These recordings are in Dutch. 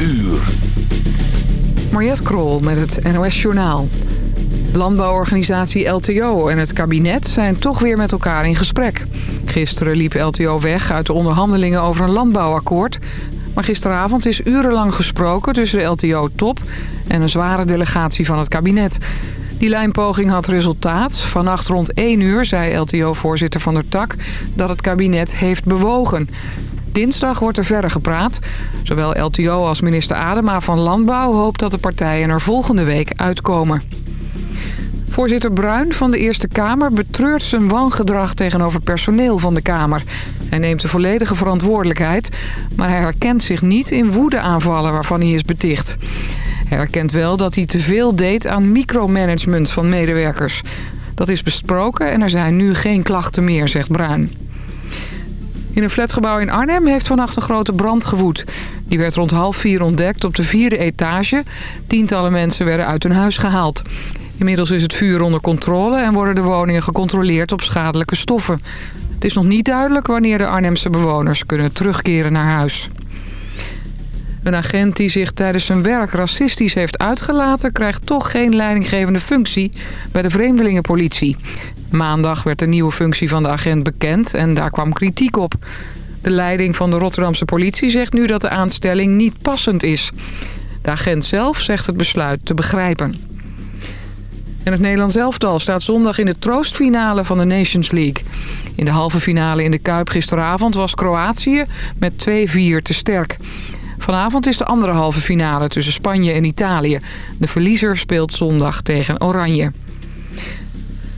uur. Mariette Krol met het NOS Journaal. Landbouworganisatie LTO en het kabinet zijn toch weer met elkaar in gesprek. Gisteren liep LTO weg uit de onderhandelingen over een landbouwakkoord. Maar gisteravond is urenlang gesproken tussen de LTO-top en een zware delegatie van het kabinet. Die lijnpoging had resultaat. Vannacht rond 1 uur zei LTO-voorzitter Van der Tak dat het kabinet heeft bewogen. Dinsdag wordt er verder gepraat. Zowel LTO als minister Adema van Landbouw hoopt dat de partijen er volgende week uitkomen. Voorzitter Bruin van de Eerste Kamer betreurt zijn wangedrag tegenover personeel van de Kamer. Hij neemt de volledige verantwoordelijkheid, maar hij herkent zich niet in woedeaanvallen waarvan hij is beticht. Hij herkent wel dat hij te veel deed aan micromanagement van medewerkers. Dat is besproken en er zijn nu geen klachten meer, zegt Bruin. In een flatgebouw in Arnhem heeft vannacht een grote brand gewoed. Die werd rond half vier ontdekt op de vierde etage. Tientallen mensen werden uit hun huis gehaald. Inmiddels is het vuur onder controle en worden de woningen gecontroleerd op schadelijke stoffen. Het is nog niet duidelijk wanneer de Arnhemse bewoners kunnen terugkeren naar huis. Een agent die zich tijdens zijn werk racistisch heeft uitgelaten... krijgt toch geen leidinggevende functie bij de vreemdelingenpolitie. Maandag werd de nieuwe functie van de agent bekend en daar kwam kritiek op. De leiding van de Rotterdamse politie zegt nu dat de aanstelling niet passend is. De agent zelf zegt het besluit te begrijpen. En het Nederlands elftal staat zondag in de troostfinale van de Nations League. In de halve finale in de Kuip gisteravond was Kroatië met 2-4 te sterk. Vanavond is de andere halve finale tussen Spanje en Italië. De verliezer speelt zondag tegen Oranje.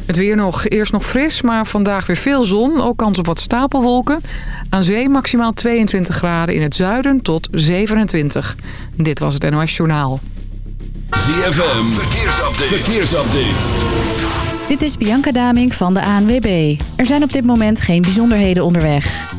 Het weer nog. Eerst nog fris, maar vandaag weer veel zon. Ook kans op wat stapelwolken. Aan zee maximaal 22 graden in het zuiden tot 27. Dit was het NOS Journaal. ZFM, verkeersupdate. verkeersupdate. Dit is Bianca Damink van de ANWB. Er zijn op dit moment geen bijzonderheden onderweg.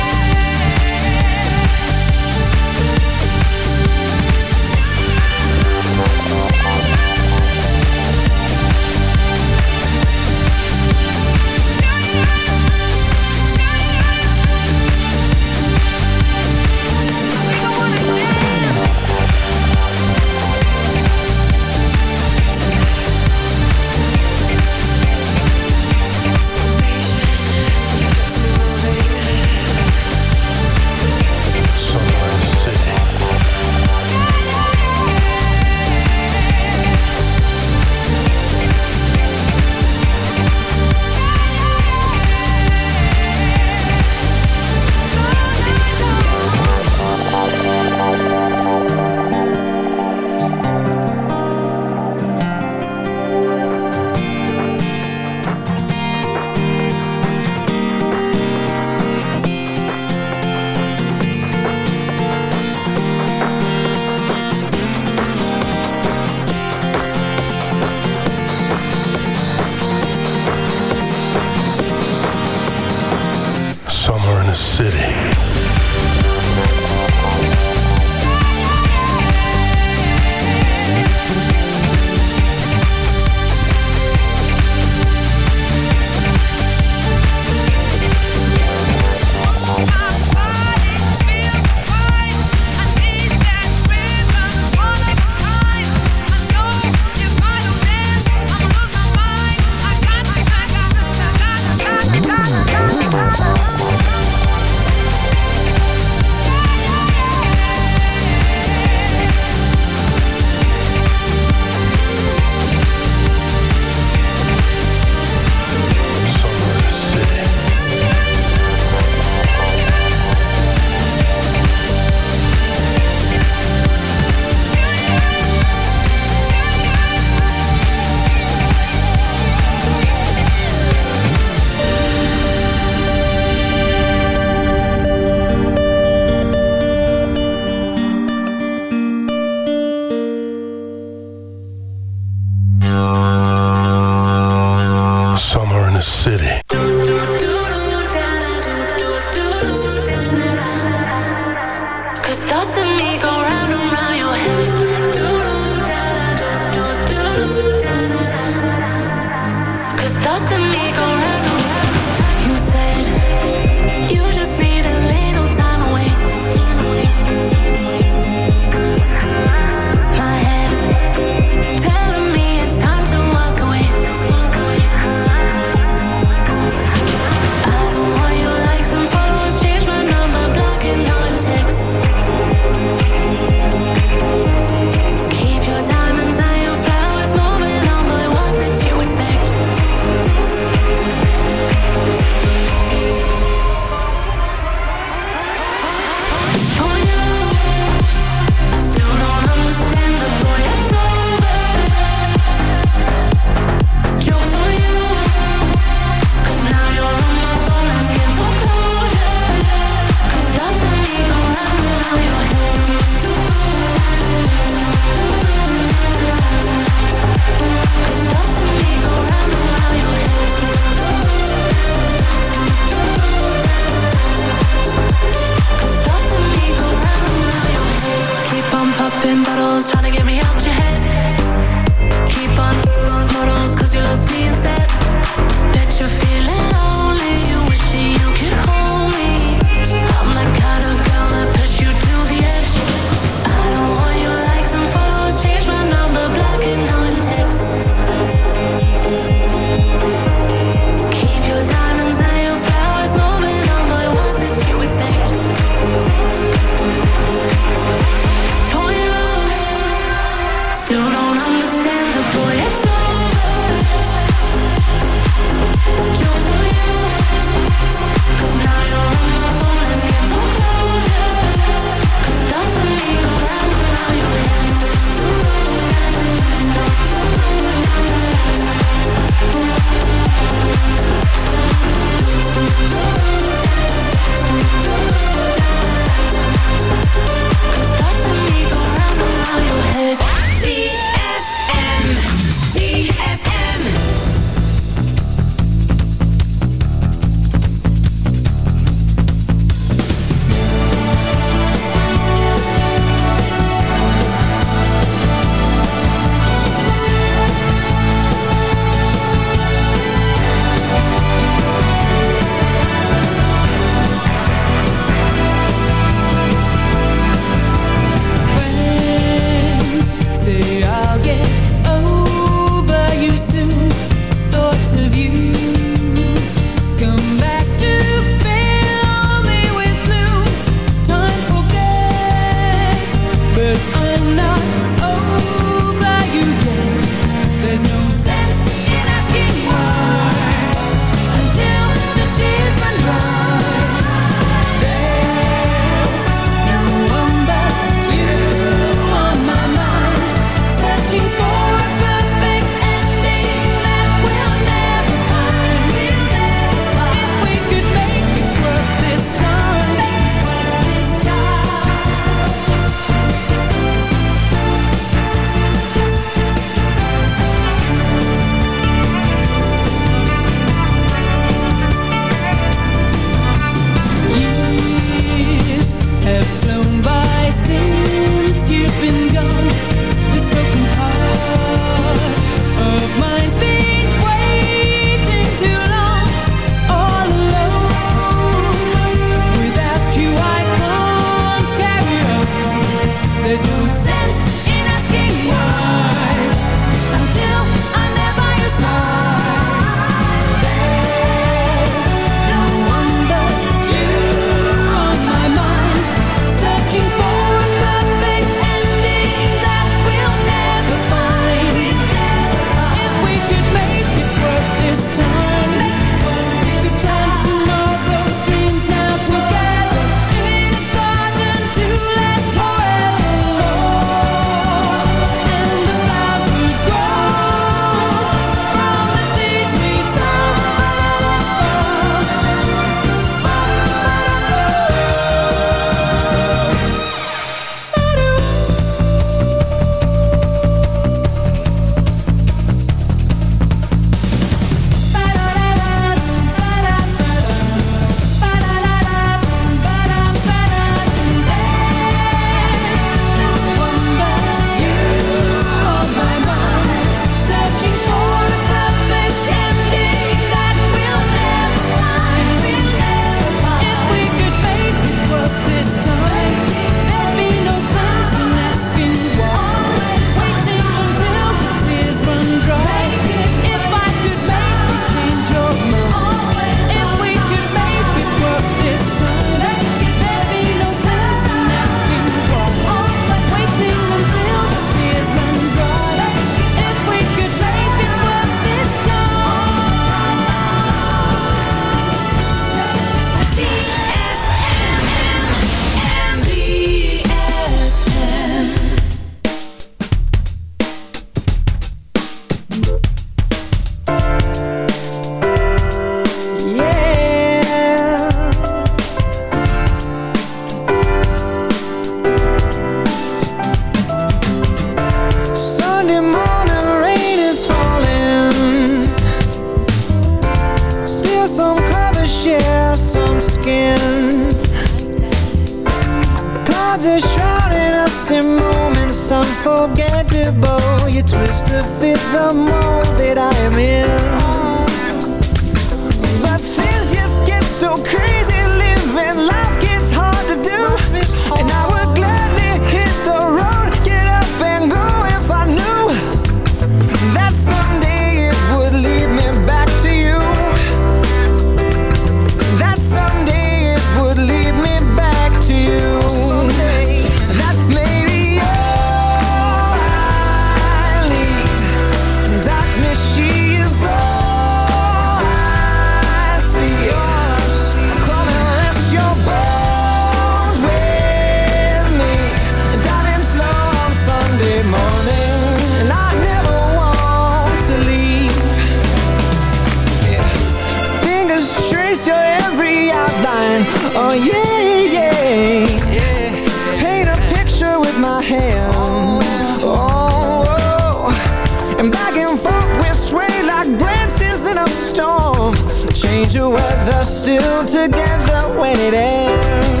wonder whether still together when it ends.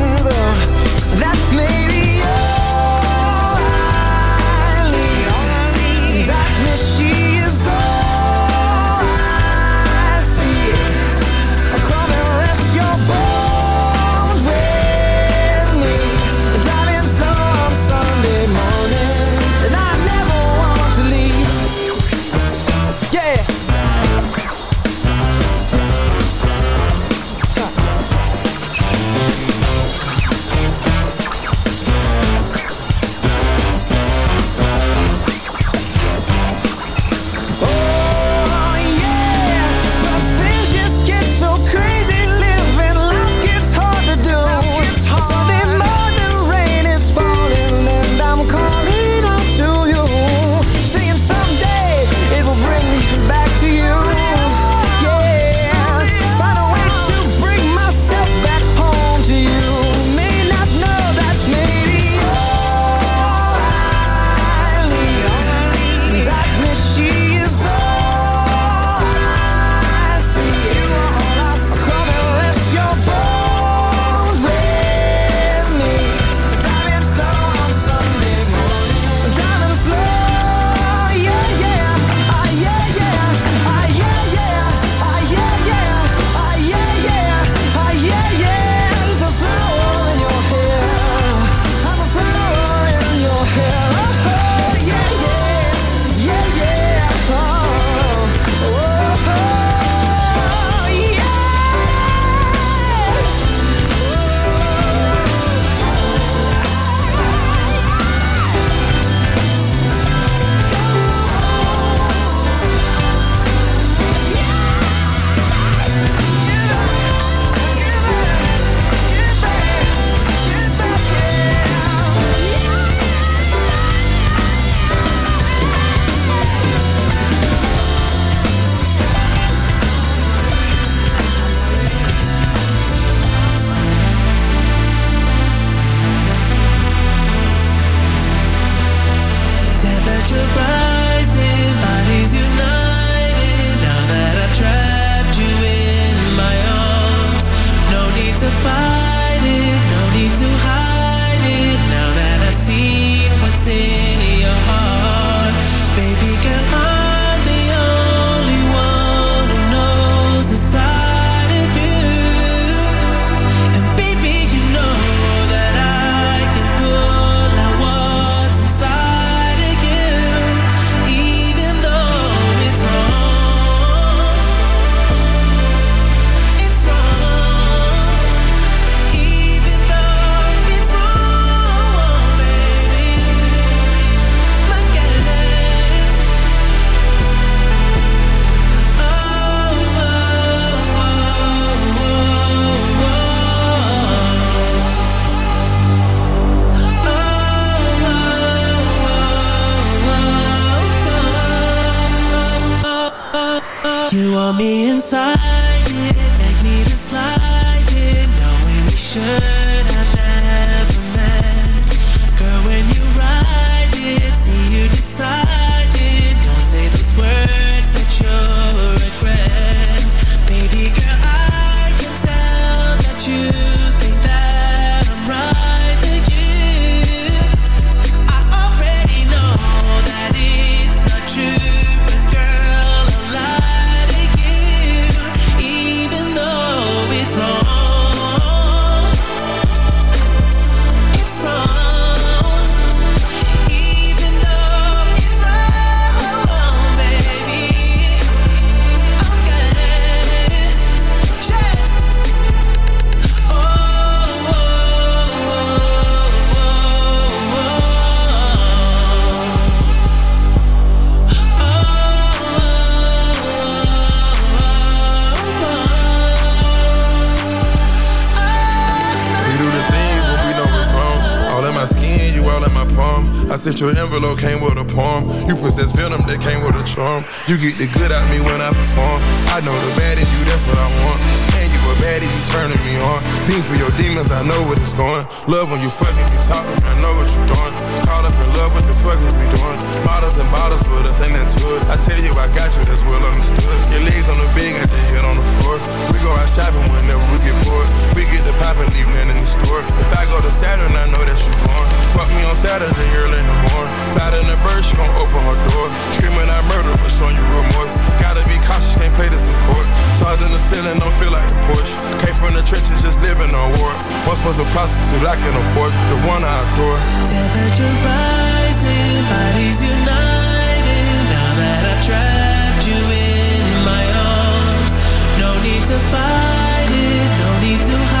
me inside it, Make me to slide it, knowing we should I sent you an envelope, came with a poem. You possess venom that came with a charm. You get the good out me when I perform. I know the bad in you, that's what I want. And you a baddie, you turning me on. Fiend for your demons, I know what it's going. Love when you fucking me talking, I know what you're doing. Caught up in love, what the fuck is we doing? Bottles and bottles with us, ain't that it? I tell you, I got you, that's well understood. Your legs on the bed, got your head on the floor. We go out shopping whenever we get bored. We get the pop and leave nothing in the store. If I go to Saturn, I know that you're born. Fuck me on Saturday, early in the morning. Fat in the bird, she gon' open her door. Screaming out murder, but showing you remorse. Gotta be cautious, can't play this in court. Stars in the ceiling, don't feel like Porsche. Came from the trenches, just living on war. Once was a prostitute, I can afford the one I adore. Temperature rising, bodies united. Now that I've trapped you in my arms, no need to fight it, no need to hide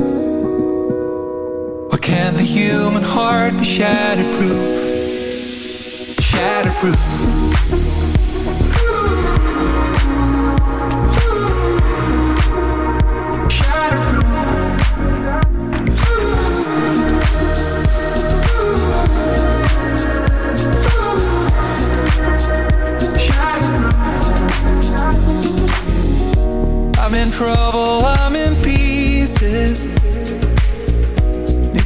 Human heart be shatterproof? Shatterproof. I'm in trouble, I'm in pieces.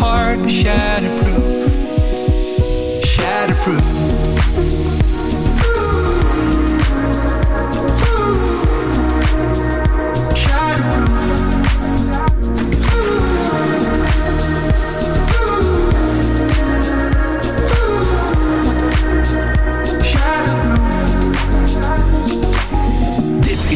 heart shatterproof? Shatterproof.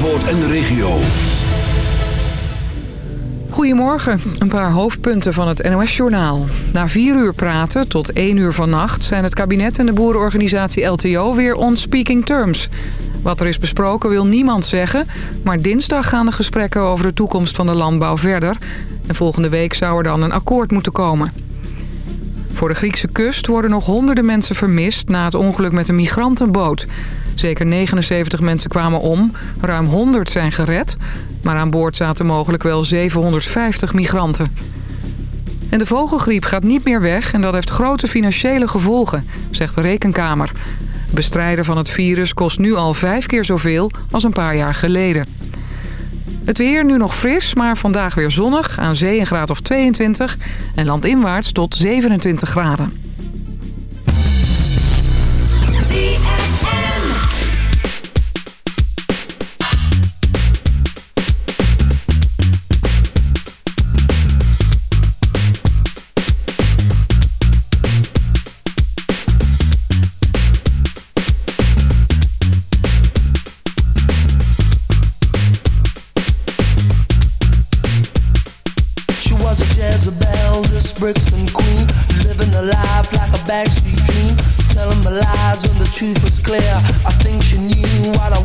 En de regio. Goedemorgen, een paar hoofdpunten van het NOS-journaal. Na vier uur praten tot één uur vannacht zijn het kabinet en de boerenorganisatie LTO weer on speaking terms. Wat er is besproken wil niemand zeggen, maar dinsdag gaan de gesprekken over de toekomst van de landbouw verder. En volgende week zou er dan een akkoord moeten komen. Voor de Griekse kust worden nog honderden mensen vermist na het ongeluk met een migrantenboot. Zeker 79 mensen kwamen om, ruim 100 zijn gered... maar aan boord zaten mogelijk wel 750 migranten. En de vogelgriep gaat niet meer weg en dat heeft grote financiële gevolgen, zegt de Rekenkamer. Bestrijden van het virus kost nu al vijf keer zoveel als een paar jaar geleden. Het weer nu nog fris, maar vandaag weer zonnig. Aan zee een graad of 22 en landinwaarts tot 27 graden.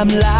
I'm lying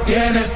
organic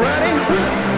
ready?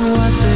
What they